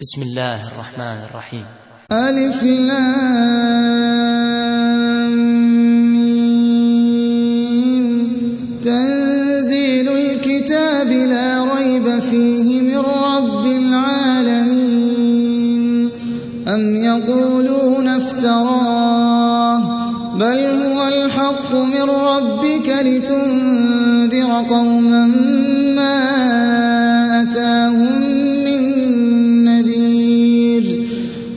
بسم الله الرحمن الرحيم. ألف تنزيل الكتاب لا ريب فيه من رب العالمين. أم يقولون افتراه بل هو الحق من ربك لتنذر قوما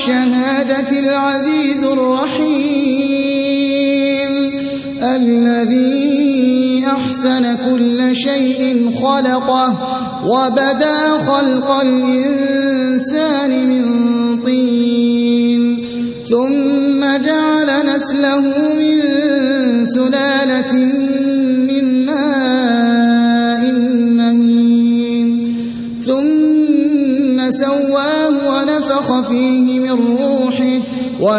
الغيب والشهادة العزيز الرحيم. الذي أحسن كل شيء خلقه وبدا خلق الإنسان من طين. ثم جعل نسله من سلالة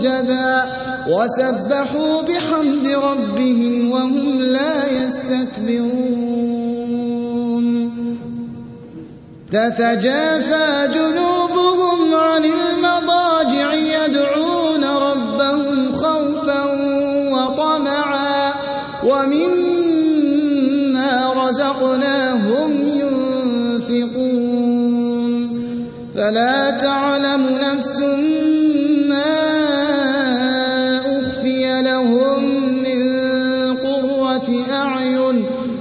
سجدا وسبحوا بحمد ربهم وهم لا يستكبرون. تتجافى جنوبهم عن المضاجع يدعون ربهم خوفا وطمعا. ومما رزقناهم ينفقون. فلا تعلم نفس